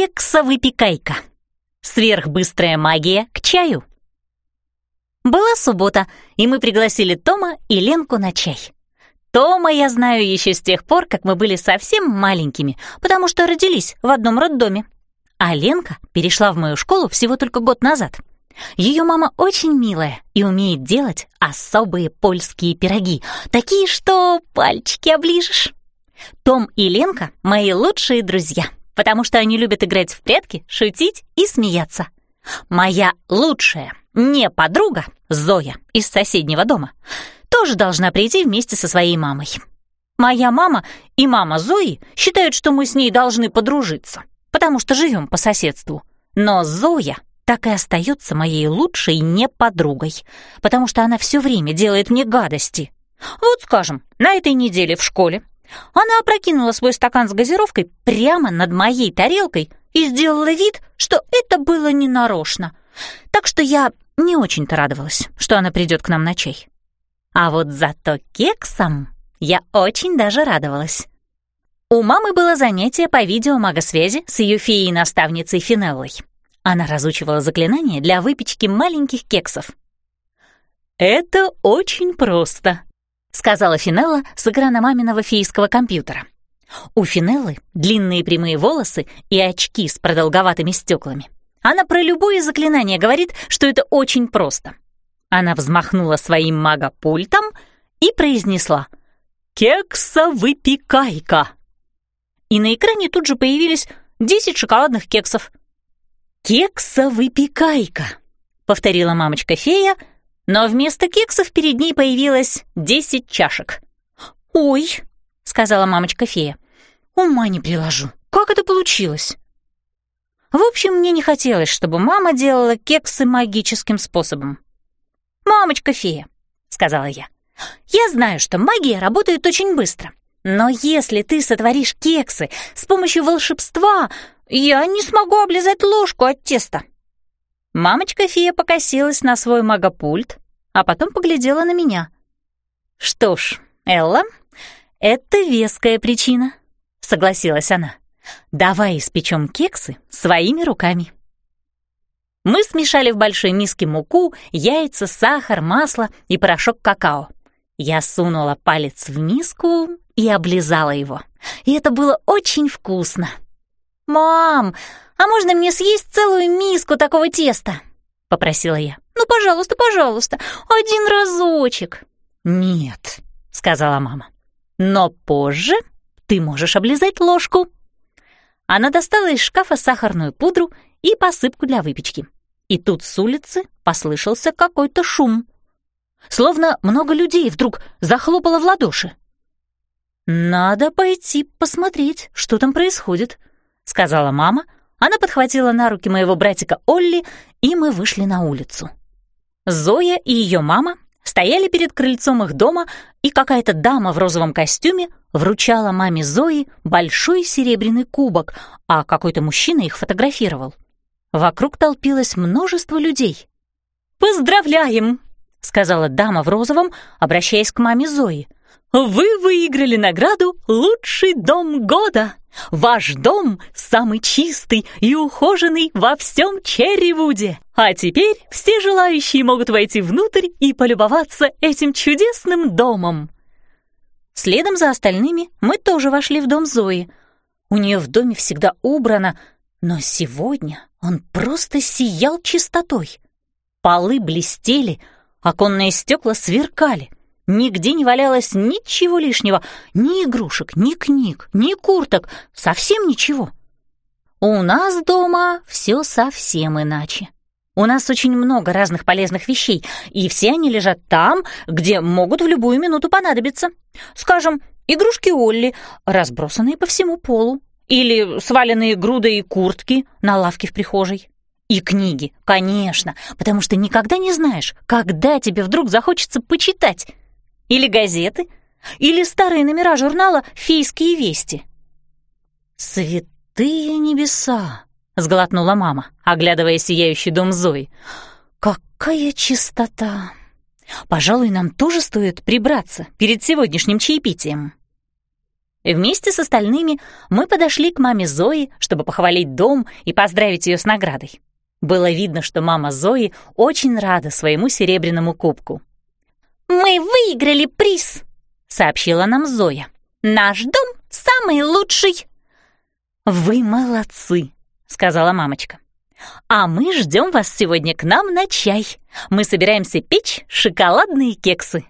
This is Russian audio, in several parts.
Кексовыпекайка. Сверхбыстрая магия к чаю. Была суббота, и мы пригласили Тома и Ленку на чай. Тома я знаю еще с тех пор, как мы были совсем маленькими, потому что родились в одном роддоме. А Ленка перешла в мою школу всего только год назад. Ее мама очень милая и умеет делать особые польские пироги, такие, что пальчики оближешь. Том и Ленка — мои лучшие друзья, потому что они любят играть в прятки, шутить и смеяться. Моя лучшая не подруга, Зоя, из соседнего дома, тоже должна прийти вместе со своей мамой. Моя мама и мама Зои считают, что мы с ней должны подружиться, потому что живем по соседству. Но Зоя так и остается моей лучшей не подругой, потому что она все время делает мне гадости. Вот, скажем, на этой неделе в школе она опрокинула свой стакан с газировкой прямо над моей тарелкой и сделала вид, что это было ненарочно. Так что я не очень-то радовалась, что она придет к нам на чай. А вот зато кексом я очень даже радовалась. У мамы было занятие по видеомагосвязи с ее феей-наставницей Финеллой. Она разучивала заклинания для выпечки маленьких кексов. «Это очень просто», — сказала Финелла с экрана маминого фейского компьютера. У Финеллы длинные прямые волосы и очки с продолговатыми стеклами. Она про любое заклинание говорит, что это очень просто. Она взмахнула своим магопультом и произнесла «Кекса-выпекайка». И на экране тут же появились 10 шоколадных кексов. «Кекса-выпекайка», — повторила мамочка-фея, но вместо кексов перед ней появилось 10 чашек. «Ой», — сказала мамочка-фея, — «ума не приложу. Как это получилось?» В общем, мне не хотелось, чтобы мама делала кексы магическим способом. «Мамочка-фея», — сказала я, — «я знаю, что магия работает очень быстро. Но если ты сотворишь кексы с помощью волшебства, я не смогу облизать ложку от теста». Мамочка-фея покосилась на свой магопульт, а потом поглядела на меня. «Что ж, Элла, это веская причина», — согласилась она. Давай испечем кексы своими руками. Мы смешали в большой миске муку, яйца, сахар, масло и порошок какао. Я сунула палец в миску и облизала его. И это было очень вкусно. «Мам, а можно мне съесть целую миску такого теста?» — попросила я. «Ну, пожалуйста, пожалуйста, один разочек». «Нет», — сказала мама. «Но позже ты можешь облизать ложку». Она достала из шкафа сахарную пудру и посыпку для выпечки. И тут с улицы послышался какой-то шум. Словно много людей вдруг захлопало в ладоши. «Надо пойти посмотреть, что там происходит», — сказала мама. Она подхватила на руки моего братика Олли, и мы вышли на улицу. Зоя и ее мама стояли перед крыльцом их дома, и какая-то дама в розовом костюме вручала маме Зои большой серебряный кубок, а какой-то мужчина их фотографировал. Вокруг толпилось множество людей. «Поздравляем!» — сказала дама в розовом, обращаясь к маме Зои. «Вы выиграли награду «Лучший дом года». Ваш дом самый чистый и ухоженный во всем Черривуде. А теперь все желающие могут войти внутрь и полюбоваться этим чудесным домом. Следом за остальными мы тоже вошли в дом Зои. У нее в доме всегда убрано, но сегодня он просто сиял чистотой. Полы блестели, оконные стекла сверкали. Нигде не валялось ничего лишнего, ни игрушек, ни книг, ни курток, совсем ничего. У нас дома все совсем иначе. У нас очень много разных полезных вещей, и все они лежат там, где могут в любую минуту понадобиться. Скажем, игрушки Олли, разбросанные по всему полу, или сваленные грудой куртки на лавке в прихожей. И книги, конечно, потому что никогда не знаешь, когда тебе вдруг захочется почитать. Или газеты, или старые номера журнала «Фейские вести». Святые небеса! — сглотнула мама, оглядывая сияющий дом Зои. «Какая чистота! Пожалуй, нам тоже стоит прибраться перед сегодняшним чаепитием». Вместе с остальными мы подошли к маме Зои, чтобы похвалить дом и поздравить ее с наградой. Было видно, что мама Зои очень рада своему серебряному кубку. «Мы выиграли приз!» — сообщила нам Зоя. «Наш дом самый лучший!» «Вы молодцы!» — сказала мамочка. «А мы ждем вас сегодня к нам на чай. Мы собираемся печь шоколадные кексы».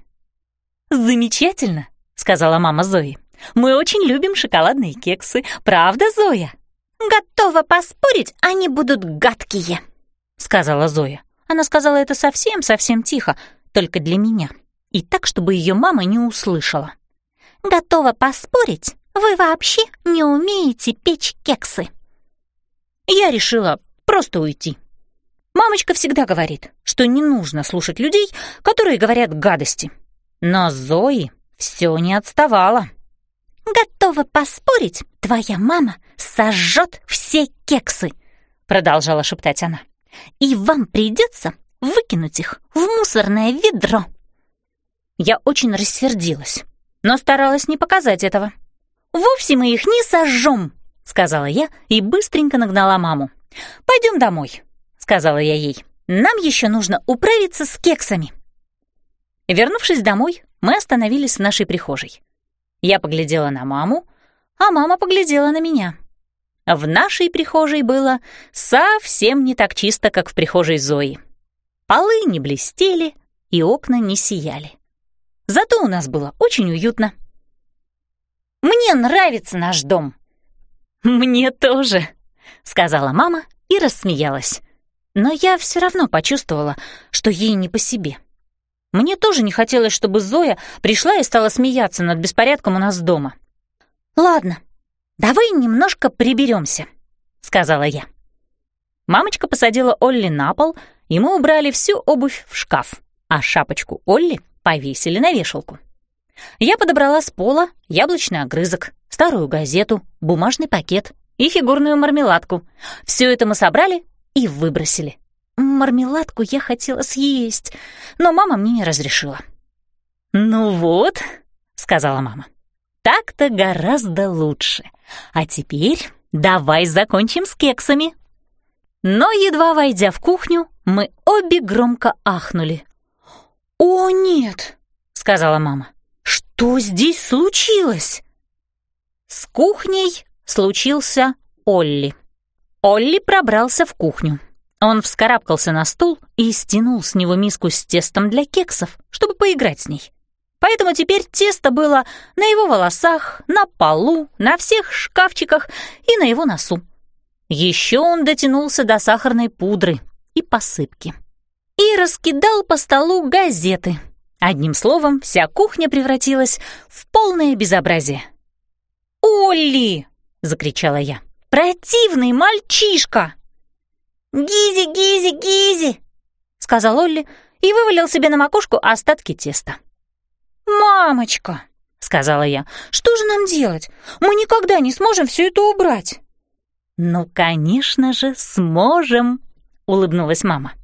«Замечательно!» — сказала мама Зои. «Мы очень любим шоколадные кексы. Правда, Зоя?» «Готова поспорить, они будут гадкие», — сказала Зоя. Она сказала это совсем-совсем тихо, только для меня, и так, чтобы ее мама не услышала. «Готова поспорить, вы вообще не умеете печь кексы». Я решила просто уйти. Мамочка всегда говорит, что не нужно слушать людей, которые говорят гадости. Но Зои все не отставала. «Готова поспорить, твоя мама сожжет все кексы», продолжала шептать она. «И вам придется выкинуть их в мусорное ведро». Я очень рассердилась, но старалась не показать этого. «Вовсе мы их не сожжем», — сказала я и быстренько нагнала маму. «Пойдем домой», — сказала я ей. «Нам еще нужно управиться с кексами». Вернувшись домой, мы остановились в нашей прихожей. Я поглядела на маму, а мама поглядела на меня. В нашей прихожей было совсем не так чисто, как в прихожей Зои. Полы не блестели и окна не сияли. Зато у нас было очень уютно. «Мне нравится наш дом». «Мне тоже», — сказала мама и рассмеялась. Но я все равно почувствовала, что ей не по себе. Мне тоже не хотелось, чтобы Зоя пришла и стала смеяться над беспорядком у нас дома. «Ладно, давай немножко приберемся», — сказала я. Мамочка посадила Олли на пол, и мы убрали всю обувь в шкаф, а шапочку Олли повесили на вешалку. Я подобрала с пола яблочный огрызок, старую газету, бумажный пакет и фигурную мармеладку. Все это мы собрали и выбросили. Мармеладку я хотела съесть, но мама мне не разрешила. «Ну вот», — сказала мама, — «так-то гораздо лучше. А теперь давай закончим с кексами». Но, едва войдя в кухню, мы обе громко ахнули. «О, нет!» — сказала мама. «Что здесь случилось?» С кухней случился Олли. Олли пробрался в кухню. Он вскарабкался на стул и стянул с него миску с тестом для кексов, чтобы поиграть с ней. Поэтому теперь тесто было на его волосах, на полу, на всех шкафчиках и на его носу. Еще он дотянулся до сахарной пудры и посыпки. И раскидал по столу газеты. Одним словом, вся кухня превратилась в полное безобразие. «Олли!» — закричала я. «Противный мальчишка!» «Гизи, Гизи, Гизи!» — сказал Олли и вывалил себе на макушку остатки теста. «Мамочка!» — сказала я. «Что же нам делать? Мы никогда не сможем все это убрать!» «Ну, конечно же, сможем!» — улыбнулась мама.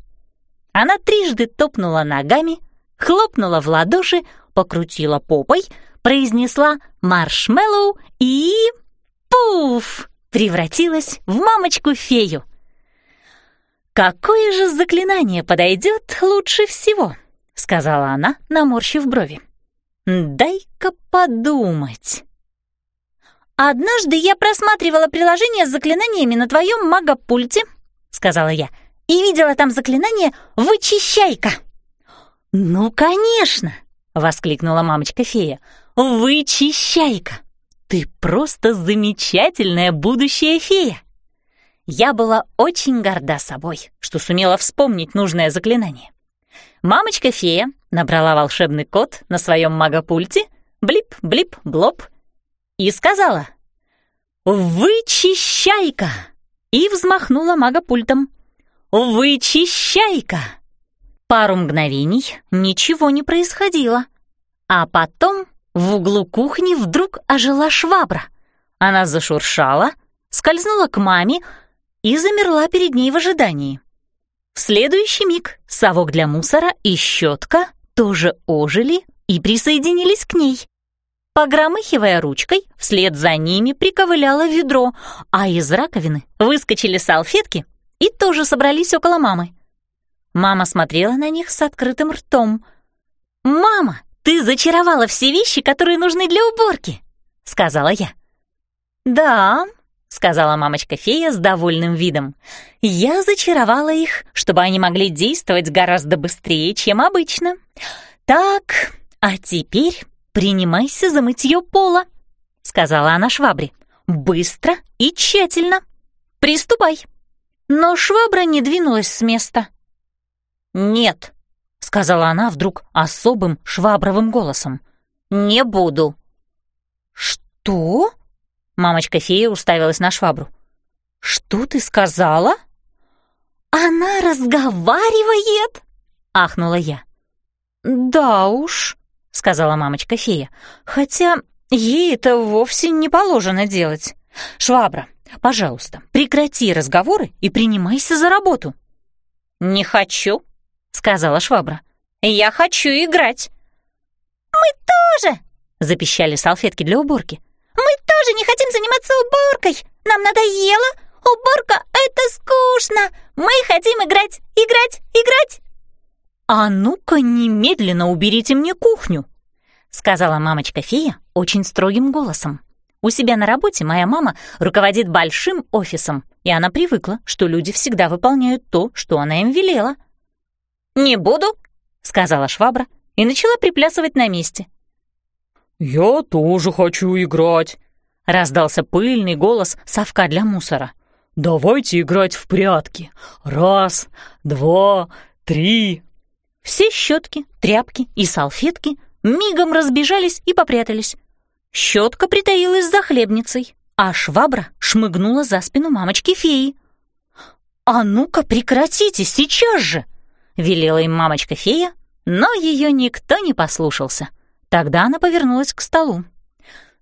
Она трижды топнула ногами, хлопнула в ладоши, покрутила попой, произнесла «маршмеллоу» и... пуф! превратилась в мамочку-фею — «Какое же заклинание подойдет лучше всего?» — сказала она, наморщив брови. «Дай-ка подумать». «Однажды я просматривала приложение с заклинаниями на твоем магопульте», — сказала я, «и видела там заклинание «Вычищайка». «Ну, конечно!» — воскликнула мамочка-фея. «Вычищайка! Ты просто замечательная будущая фея!» Я была очень горда собой, что сумела вспомнить нужное заклинание. Мамочка-фея набрала волшебный код на своем магопульте «блип-блип-блоп» и сказала «Вычищайка!» и взмахнула магопультом. «Вычищайка!» Пару мгновений ничего не происходило, а потом в углу кухни вдруг ожила швабра. Она зашуршала, скользнула к маме, и замерла перед ней в ожидании. В следующий миг совок для мусора и щетка тоже ожили и присоединились к ней. Погромыхивая ручкой, вслед за ними приковыляло ведро, а из раковины выскочили салфетки и тоже собрались около мамы. Мама смотрела на них с открытым ртом. «Мама, ты зачаровала все вещи, которые нужны для уборки!» — сказала я. «Да», — сказала мамочка-фея с довольным видом. «Я зачаровала их, чтобы они могли действовать гораздо быстрее, чем обычно. Так, а теперь принимайся за мытье пола», — сказала она швабре. «Быстро и тщательно. Приступай». Но швабра не двинулась с места. «Нет», — сказала она вдруг особым швабровым голосом. «Не буду». «Что?» Мамочка-фея уставилась на швабру. «Что ты сказала?» «Она разговаривает!» — ахнула я. «Да уж», — сказала мамочка-фея, «хотя ей это вовсе не положено делать. Швабра, пожалуйста, прекрати разговоры и принимайся за работу». «Не хочу», — сказала швабра. «Я хочу играть». «Мы тоже!» — запищали салфетки для уборки. Мы тоже не хотим заниматься уборкой. Нам надоело. Уборка — это скучно. Мы хотим играть, играть, играть. «А ну-ка немедленно уберите мне кухню», — сказала мамочка-фея очень строгим голосом. У себя на работе моя мама руководит большим офисом, и она привыкла, что люди всегда выполняют то, что она им велела. «Не буду», — сказала швабра и начала приплясывать на месте. «Я тоже хочу играть», — раздался пыльный голос совка для мусора. «Давайте играть в прятки. Раз, два, три». Все щетки, тряпки и салфетки мигом разбежались и попрятались. Щетка притаилась за хлебницей, а швабра шмыгнула за спину мамочки-феи. «А ну-ка прекратите сейчас же!» — велела им мамочка-фея, но ее никто не послушался. Тогда она повернулась к столу.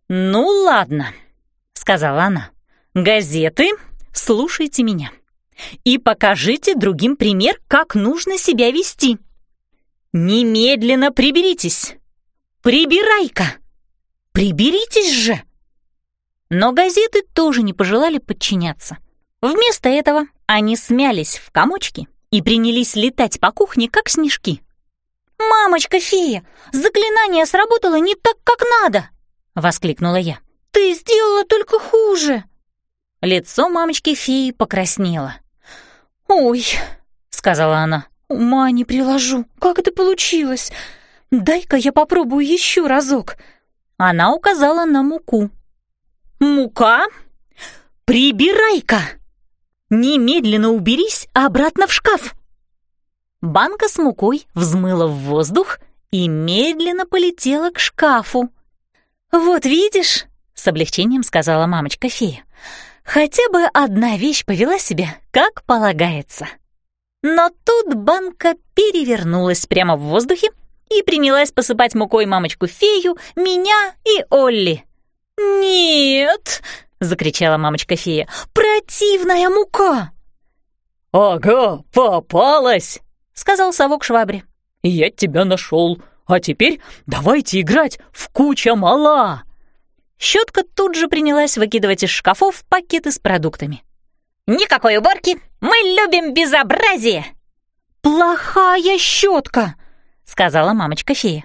«Ну ладно», — сказала она. «Газеты, слушайте меня. И покажите другим пример, как нужно себя вести. Немедленно приберитесь. Прибирай-ка! Приберитесь же!» Но газеты тоже не пожелали подчиняться. Вместо этого они смялись в комочки и принялись летать по кухне, как снежки. «Мамочка-фея, заклинание сработало не так, как надо!» — воскликнула я. «Ты сделала только хуже!» Лицо мамочки-феи покраснело. «Ой!» — сказала она. «Ума не приложу. Как это получилось? Дай-ка я попробую еще разок». Она указала на муку. «Мука? Прибирай-ка! Немедленно уберись обратно в шкаф!» Банка с мукой взмыла в воздух и медленно полетела к шкафу. «Вот видишь», — с облегчением сказала мамочка-фея, «хотя бы одна вещь повела себя, как полагается». Но тут банка перевернулась прямо в воздухе и принялась посыпать мукой мамочку-фею, меня и Олли. «Нет!» — закричала мамочка-фея. «Противная мука!» «Ага, попалась!» — сказал совок швабре. «Я тебя нашел, а теперь давайте играть в куча мала!» Щетка тут же принялась выкидывать из шкафов пакеты с продуктами. «Никакой уборки! Мы любим безобразие!» «Плохая щетка!» — сказала мамочка-фея.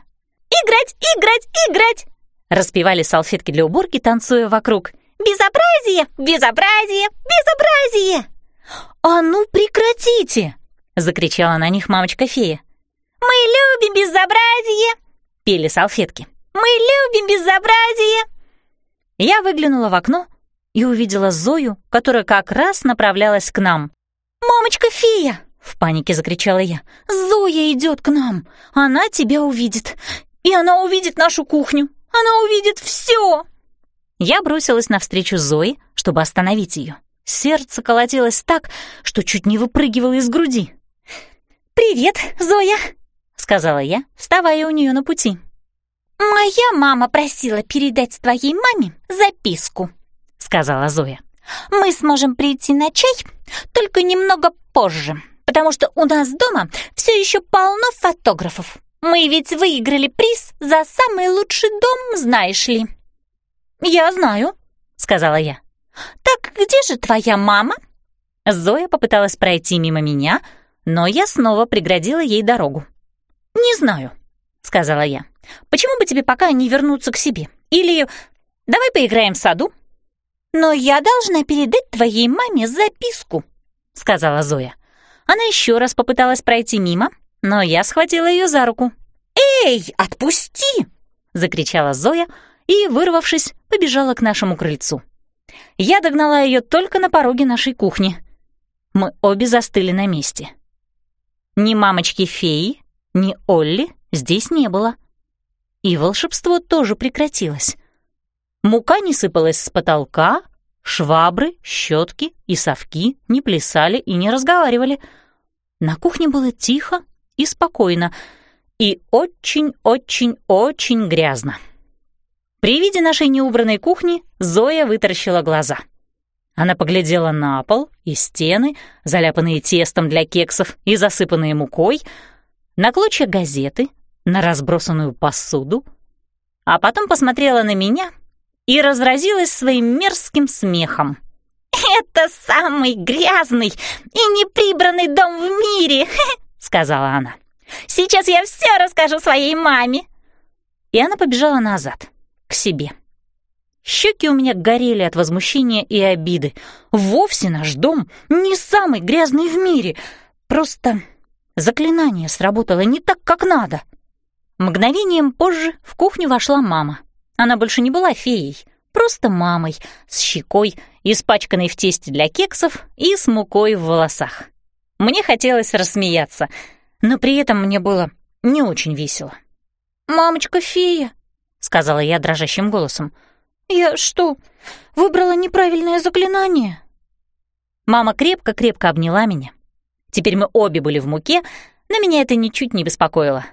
«Играть, играть, играть!» Распевали салфетки для уборки, танцуя вокруг. «Безобразие! Безобразие! Безобразие!» «А ну прекратите!» закричала на них мамочка-фея. «Мы любим безобразие!» — пели салфетки. «Мы любим безобразие!» Я выглянула в окно и увидела Зою, которая как раз направлялась к нам. «Мамочка-фея!» — в панике закричала я. «Зоя идет к нам! Она тебя увидит! И она увидит нашу кухню! Она увидит все!» Я бросилась навстречу Зое, чтобы остановить ее. Сердце колотилось так, что чуть не выпрыгивало из груди. «Привет, Зоя!» — сказала я, вставая у нее на пути. «Моя мама просила передать твоей маме записку», — сказала Зоя. «Мы сможем прийти на чай, только немного позже, потому что у нас дома все еще полно фотографов. Мы ведь выиграли приз за самый лучший дом, знаешь ли». «Я знаю», — сказала я. «Так где же твоя мама?» Зоя попыталась пройти мимо меня, но я снова преградила ей дорогу. «Не знаю», — сказала я. «Почему бы тебе пока не вернуться к себе? Или давай поиграем в саду?» «Но я должна передать твоей маме записку», — сказала Зоя. Она еще раз попыталась пройти мимо, но я схватила ее за руку. «Эй, отпусти!» — закричала Зоя и, вырвавшись, побежала к нашему крыльцу. Я догнала ее только на пороге нашей кухни. Мы обе застыли на месте. Ни мамочки-феи, ни Олли здесь не было. И волшебство тоже прекратилось. Мука не сыпалась с потолка, швабры, щетки и совки не плясали и не разговаривали. На кухне было тихо и спокойно, и очень-очень-очень грязно. При виде нашей неубранной кухни Зоя вытаращила глаза. Она поглядела на пол и стены, заляпанные тестом для кексов и засыпанные мукой, на клочья газеты, на разбросанную посуду, а потом посмотрела на меня и разразилась своим мерзким смехом. «Это самый грязный и неприбранный дом в мире!» — сказала она. «Сейчас я все расскажу своей маме!» И она побежала назад, к себе. Щеки у меня горели от возмущения и обиды. Вовсе наш дом не самый грязный в мире. Просто заклинание сработало не так, как надо. Мгновением позже в кухню вошла мама. Она больше не была феей, просто мамой, с щекой, испачканной в тесте для кексов и с мукой в волосах. Мне хотелось рассмеяться, но при этом мне было не очень весело. «Мамочка-фея», — сказала я дрожащим голосом, — «я что, выбрала неправильное заклинание?» Мама крепко-крепко обняла меня. Теперь мы обе были в муке, но меня это ничуть не беспокоило.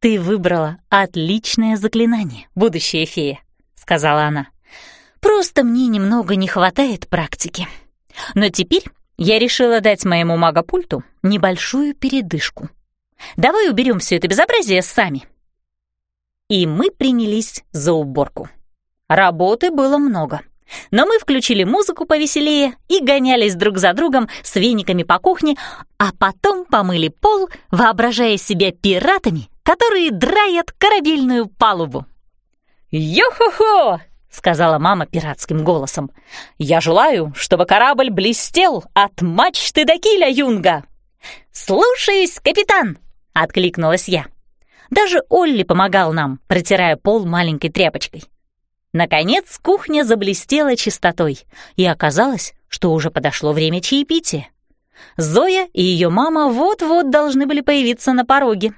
«Ты выбрала отличное заклинание, будущая фея», — сказала она. «Просто мне немного не хватает практики. Но теперь я решила дать моему магопульту небольшую передышку. Давай уберем все это безобразие сами». И мы принялись за уборку. Работы было много. Но мы включили музыку повеселее и гонялись друг за другом с вениками по кухне, а потом помыли пол, воображая себя пиратами, которые драят корабельную палубу. «Йо-хо-хо!» — сказала мама пиратским голосом. «Я желаю, чтобы корабль блестел от мачты до киля, Юнга!» «Слушаюсь, капитан!» — откликнулась я. Даже Олли помогал нам, протирая пол маленькой тряпочкой. Наконец кухня заблестела чистотой, и оказалось, что уже подошло время чаепития. Зоя и ее мама вот-вот должны были появиться на пороге.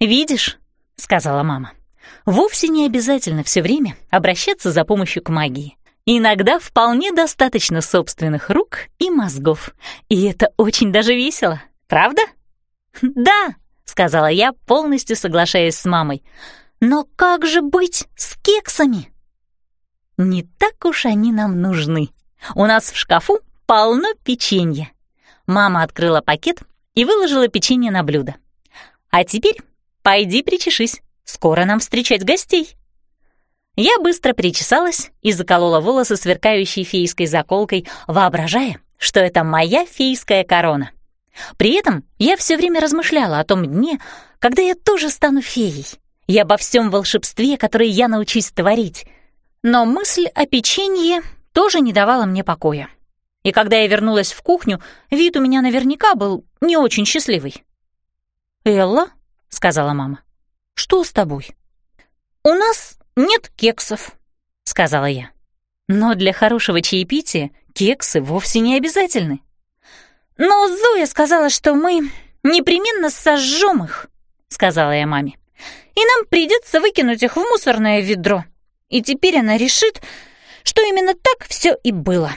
«Видишь», — сказала мама, — «вовсе не обязательно все время обращаться за помощью к магии. Иногда вполне достаточно собственных рук и мозгов, и это очень даже весело, правда?» «Да», — сказала я, полностью соглашаясь с мамой, — но как же быть с кексами? Не так уж они нам нужны. У нас в шкафу полно печенья. Мама открыла пакет и выложила печенье на блюдо. А теперь пойди причешись, скоро нам встречать гостей. Я быстро причесалась и заколола волосы сверкающей фейской заколкой, воображая, что это моя фейская корона. При этом я все время размышляла о том дне, когда я тоже стану феей и обо всем волшебстве, которое я научусь творить. Но мысль о печенье тоже не давала мне покоя. И когда я вернулась в кухню, вид у меня наверняка был не очень счастливый. «Элла», — сказала мама, — «что с тобой?» «У нас нет кексов», — сказала я. «Но для хорошего чаепития кексы вовсе не обязательны». «Но Зоя сказала, что мы непременно сожжем их», — сказала я маме и нам придется выкинуть их в мусорное ведро. И теперь она решит, что именно так все и было».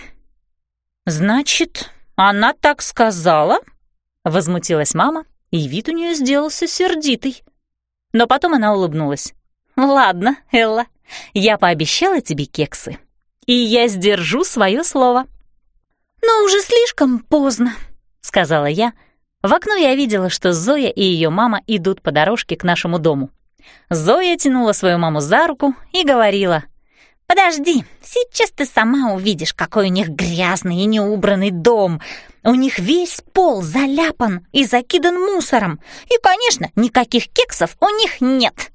«Значит, она так сказала?» — возмутилась мама, и вид у нее сделался сердитый. Но потом она улыбнулась. «Ладно, Элла, я пообещала тебе кексы, и я сдержу свое слово». «Но уже слишком поздно», — сказала я, В окно я видела, что Зоя и ее мама идут по дорожке к нашему дому. Зоя тянула свою маму за руку и говорила, «Подожди, сейчас ты сама увидишь, какой у них грязный и неубранный дом. У них весь пол заляпан и закидан мусором. И, конечно, никаких кексов у них нет».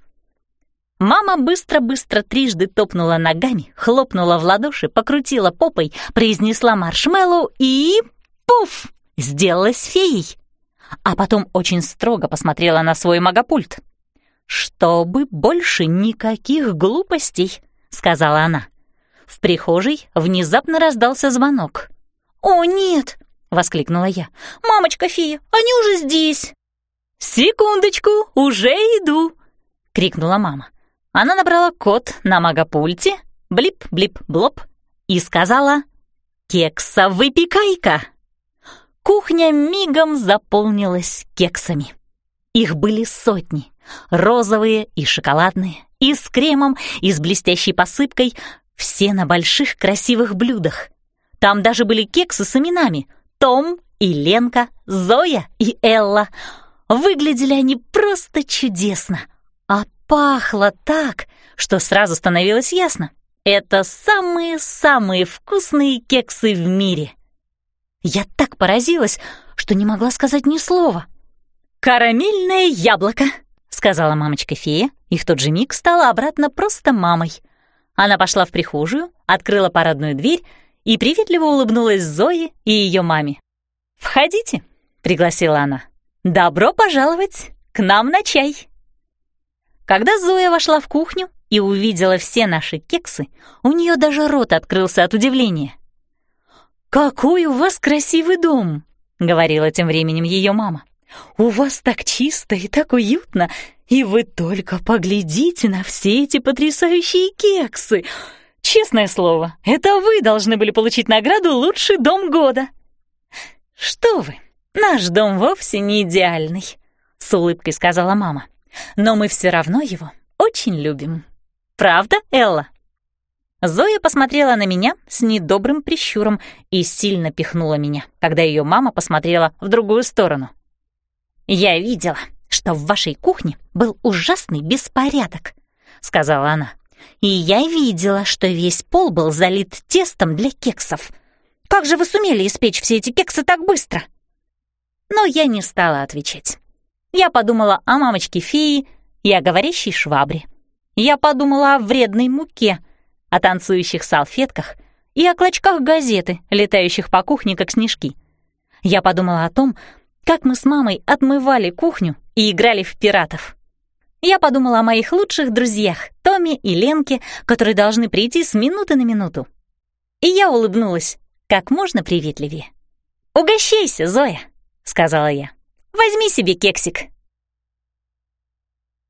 Мама быстро-быстро трижды топнула ногами, хлопнула в ладоши, покрутила попой, произнесла маршмеллоу и... пуф! Сделалась феей. А потом очень строго посмотрела на свой магопульт. «Чтобы больше никаких глупостей», — сказала она. В прихожей внезапно раздался звонок. «О, нет!» — воскликнула я. «Мамочка фея, они уже здесь!» «Секундочку, уже иду!» — крикнула мама. Она набрала код на магопульте, блип-блип-блоп, и сказала «Кекса-выпекайка!». Кухня мигом заполнилась кексами. Их были сотни, розовые и шоколадные, и с кремом, и с блестящей посыпкой, все на больших красивых блюдах. Там даже были кексы с именами Том и Ленка, Зоя и Элла. Выглядели они просто чудесно — а пахло так, что сразу становилось ясно. Это самые-самые вкусные кексы в мире. Я так поразилась, что не могла сказать ни слова. «Карамельное яблоко», — сказала мамочка-фея, и в тот же миг стала обратно просто мамой. Она пошла в прихожую, открыла парадную дверь и приветливо улыбнулась Зое и ее маме. «Входите», — пригласила она. «Добро пожаловать к нам на чай». Когда Зоя вошла в кухню и увидела все наши кексы, у нее даже рот открылся от удивления. «Какой у вас красивый дом!» — говорила тем временем ее мама. «У вас так чисто и так уютно, и вы только поглядите на все эти потрясающие кексы! Честное слово, это вы должны были получить награду «Лучший дом года». «Что вы, наш дом вовсе не идеальный», — с улыбкой сказала мама но мы все равно его очень любим. Правда, Элла?» Зоя посмотрела на меня с недобрым прищуром и сильно пихнула меня, когда ее мама посмотрела в другую сторону. «Я видела, что в вашей кухне был ужасный беспорядок», — сказала она. «И я видела, что весь пол был залит тестом для кексов. Как же вы сумели испечь все эти кексы так быстро?» Но я не стала отвечать. Я подумала о мамочке-феи и о говорящей швабре. Я подумала о вредной муке, о танцующих салфетках и о клочках газеты, летающих по кухне, как снежки. Я подумала о том, как мы с мамой отмывали кухню и играли в пиратов. Я подумала о моих лучших друзьях, Томе и Ленке, которые должны прийти с минуты на минуту. И я улыбнулась как можно приветливее. «Угощайся, Зоя», — сказала я. Возьми себе кексик.